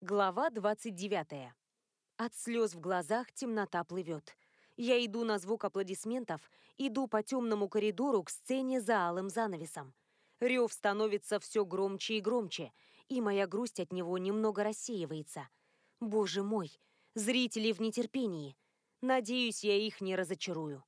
Глава 29. От слез в глазах темнота плывет. Я иду на звук аплодисментов, иду по темному коридору к сцене за алым занавесом. Рев становится все громче и громче, и моя грусть от него немного рассеивается. Боже мой, зрители в нетерпении. Надеюсь, я их не разочарую.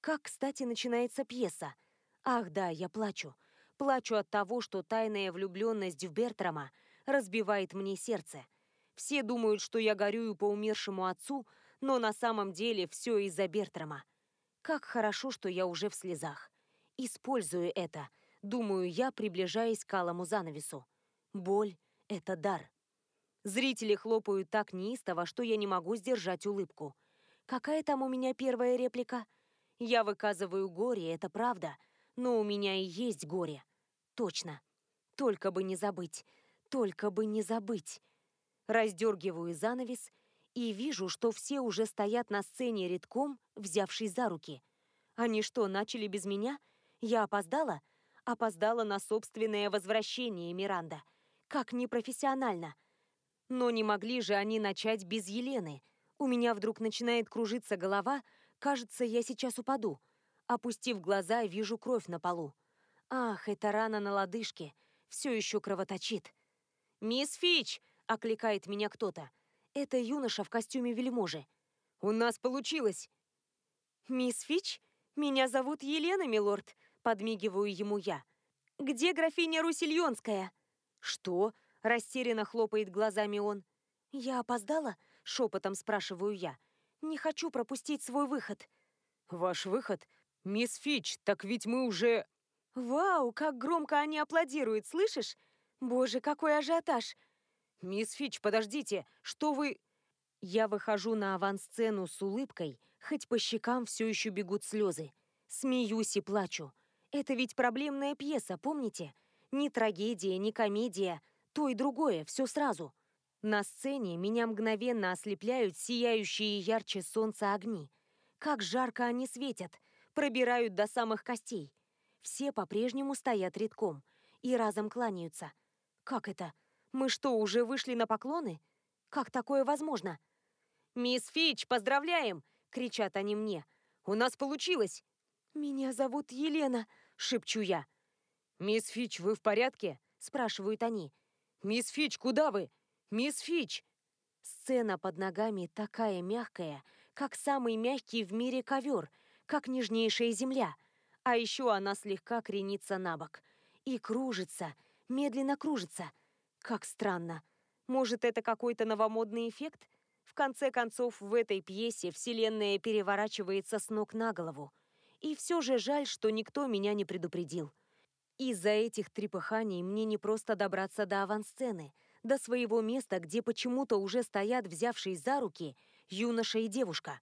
Как, кстати, начинается пьеса? Ах да, я плачу. Плачу от того, что тайная влюбленность в Бертрама — разбивает мне сердце. Все думают, что я горюю по умершему отцу, но на самом деле все из-за Бертрама. Как хорошо, что я уже в слезах. Использую это, думаю я, приближаясь к алому занавесу. Боль — это дар. Зрители хлопают так неистово, что я не могу сдержать улыбку. Какая там у меня первая реплика? Я выказываю горе, это правда, но у меня и есть горе. Точно. Только бы не забыть. Только бы не забыть. Раздергиваю занавес и вижу, что все уже стоят на сцене редком, взявшись за руки. Они что, начали без меня? Я опоздала? Опоздала на собственное возвращение, Миранда. Как непрофессионально. Но не могли же они начать без Елены. У меня вдруг начинает кружиться голова, кажется, я сейчас упаду. Опустив глаза, вижу кровь на полу. Ах, это рана на лодыжке. Все еще кровоточит. «Мисс Фич!» — окликает меня кто-то. Это юноша в костюме вельможи. «У нас получилось!» «Мисс Фич? Меня зовут Елена, милорд», — подмигиваю ему я. «Где графиня Русильонская?» «Что?» — растерянно хлопает глазами он. «Я опоздала?» — шепотом спрашиваю я. «Не хочу пропустить свой выход». «Ваш выход? Мисс Фич, так ведь мы уже...» «Вау, как громко они аплодируют, слышишь? Боже, какой ажиотаж! Мисс Фич, подождите, что вы... Я выхожу на авансцену с улыбкой, хоть по щекам все еще бегут слезы. Смеюсь и плачу. Это ведь проблемная пьеса, помните? Ни трагедия, ни комедия, то и другое, все сразу. На сцене меня мгновенно ослепляют сияющие ярче солнца огни. Как жарко они светят, пробирают до самых костей. Все по-прежнему стоят редком и разом кланяются – как это? Мы что, уже вышли на поклоны? Как такое возможно? «Мисс Фич, поздравляем!» — кричат они мне. «У нас получилось!» «Меня зовут Елена», — шепчу я. «Мисс Фич, вы в порядке?» — спрашивают они. «Мисс Фич, куда вы? Мисс Фич!» Сцена под ногами такая мягкая, как самый мягкий в мире ковер, как нежнейшая земля. А еще она слегка кренится на бок. И кружится, медленно кружится. Как странно. Может, это какой-то новомодный эффект? В конце концов, в этой пьесе вселенная переворачивается с ног на голову. И все же жаль, что никто меня не предупредил. Из-за этих трепыханий мне не просто добраться до авансцены, до своего места, где почему-то уже стоят, взявшись за руки, юноша и девушка.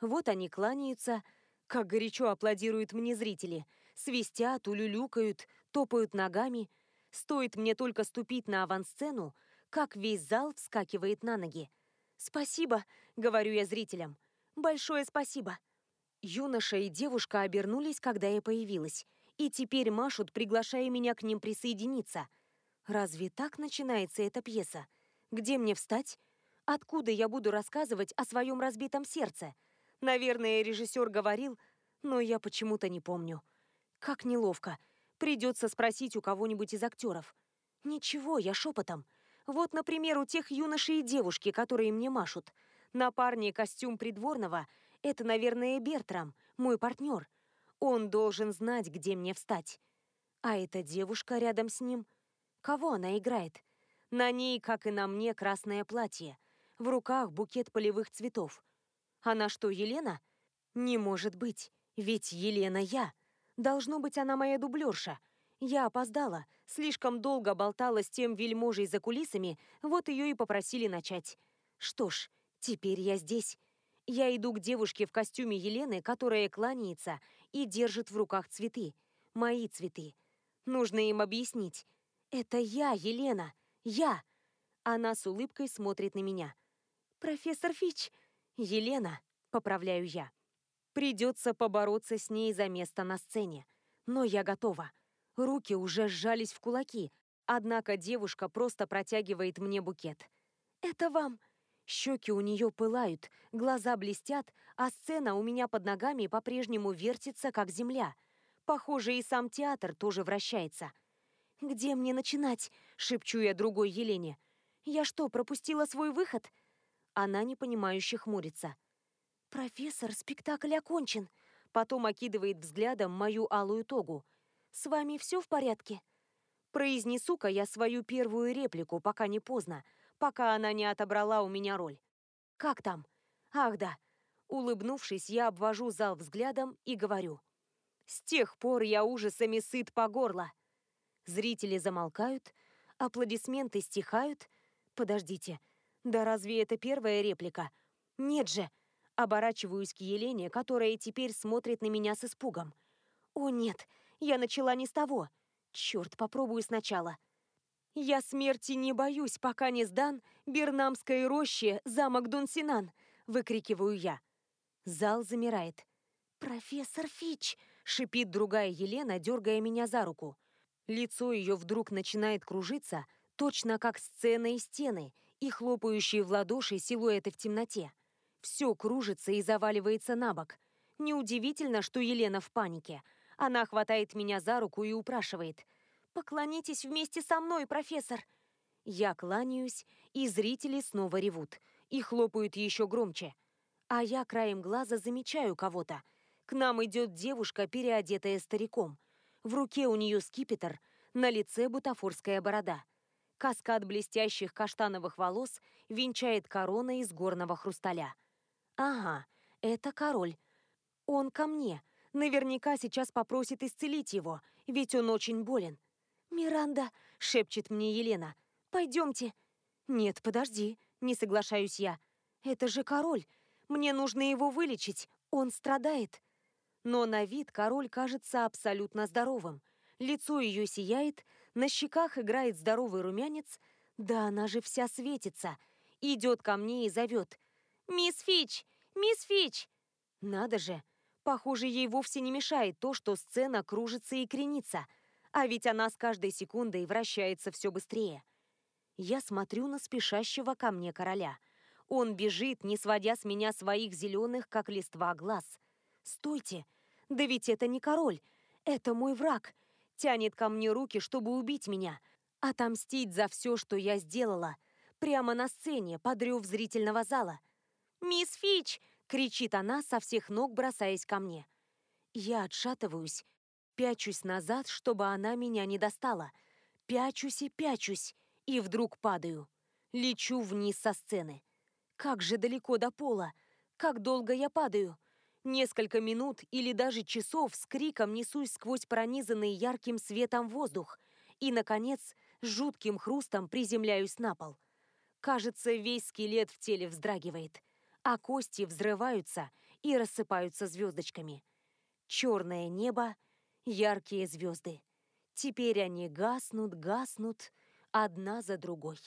Вот они кланяются, как горячо аплодируют мне зрители, свистят, улюлюкают, топают ногами — Стоит мне только ступить на авансцену, как весь зал вскакивает на ноги. «Спасибо», — говорю я зрителям. «Большое спасибо». Юноша и девушка обернулись, когда я появилась, и теперь машут, приглашая меня к ним присоединиться. Разве так начинается эта пьеса? Где мне встать? Откуда я буду рассказывать о своем разбитом сердце? Наверное, режиссер говорил, но я почему-то не помню. Как неловко. Придется спросить у кого-нибудь из актеров. Ничего, я шепотом. Вот, например, у тех юношей и девушки, которые мне машут. На парне костюм придворного — это, наверное, Бертрам, мой партнер. Он должен знать, где мне встать. А эта девушка рядом с ним... Кого она играет? На ней, как и на мне, красное платье. В руках букет полевых цветов. Она что, Елена? Не может быть, ведь Елена я. Должно быть, она моя дублерша. Я опоздала, слишком долго болтала с тем вельможей за кулисами, вот ее и попросили начать. Что ж, теперь я здесь. Я иду к девушке в костюме Елены, которая кланяется и держит в руках цветы. Мои цветы. Нужно им объяснить. Это я, Елена. Я. Она с улыбкой смотрит на меня. «Профессор Фич!» «Елена», — поправляю я. Придется побороться с ней за место на сцене. Но я готова. Руки уже сжались в кулаки, однако девушка просто протягивает мне букет. это вам!» Щеки у нее пылают, глаза блестят, а сцена у меня под ногами по-прежнему вертится, как земля. Похоже, и сам театр тоже вращается. «Где мне начинать?» — шепчу я другой Елене. «Я что, пропустила свой выход?» Она непонимающе хмурится. «Профессор, спектакль окончен!» Потом окидывает взглядом мою алую тогу. «С вами все в порядке?» Произнесу-ка я свою первую реплику, пока не поздно, пока она не отобрала у меня роль. «Как там?» «Ах да!» Улыбнувшись, я обвожу зал взглядом и говорю. «С тех пор я ужасами сыт по горло!» Зрители замолкают, аплодисменты стихают. Подождите, да разве это первая реплика? Нет же! Оборачиваюсь к Елене, которая теперь смотрит на меня с испугом. О нет, я начала не с того. Черт, попробую сначала. Я смерти не боюсь, пока не сдан Бернамской роще замок Дунсинан, выкрикиваю я. Зал замирает. «Профессор Фич!» — шипит другая Елена, дергая меня за руку. Лицо ее вдруг начинает кружиться, точно как сцена и стены, и хлопающие в ладоши силуэты в темноте. Все кружится и заваливается на бок. Неудивительно, что Елена в панике. Она хватает меня за руку и упрашивает. «Поклонитесь вместе со мной, профессор!» Я кланяюсь, и зрители снова ревут. И хлопают еще громче. А я краем глаза замечаю кого-то. К нам идет девушка, переодетая стариком. В руке у нее скипетр, на лице бутафорская борода. Каскад блестящих каштановых волос венчает корона из горного хрусталя. Ага, это король. Он ко мне. Наверняка сейчас попросит исцелить его, ведь он очень болен. «Миранда», — шепчет мне Елена, — «пойдемте». «Нет, подожди», — не соглашаюсь я. «Это же король. Мне нужно его вылечить. Он страдает». Но на вид король кажется абсолютно здоровым. Лицо ее сияет, на щеках играет здоровый румянец. Да она же вся светится. Идет ко мне и зовет. «Мисс Фич! Мисс Фич!» Надо же! Похоже, ей вовсе не мешает то, что сцена кружится и кренится. А ведь она с каждой секундой вращается все быстрее. Я смотрю на спешащего ко мне короля. Он бежит, не сводя с меня своих зеленых, как листва, глаз. «Стойте! Да ведь это не король! Это мой враг! Тянет ко мне руки, чтобы убить меня, отомстить за все, что я сделала, прямо на сцене, под рев зрительного зала. «Мисс Фич!» — кричит она, со всех ног бросаясь ко мне. Я отшатываюсь, пячусь назад, чтобы она меня не достала. Пячусь и пячусь, и вдруг падаю. Лечу вниз со сцены. Как же далеко до пола! Как долго я падаю! Несколько минут или даже часов с криком несусь сквозь пронизанный ярким светом воздух и, наконец, с жутким хрустом приземляюсь на пол. Кажется, весь скелет в теле вздрагивает — а кости взрываются и рассыпаются звездочками. Черное небо, яркие звезды. Теперь они гаснут, гаснут, одна за другой.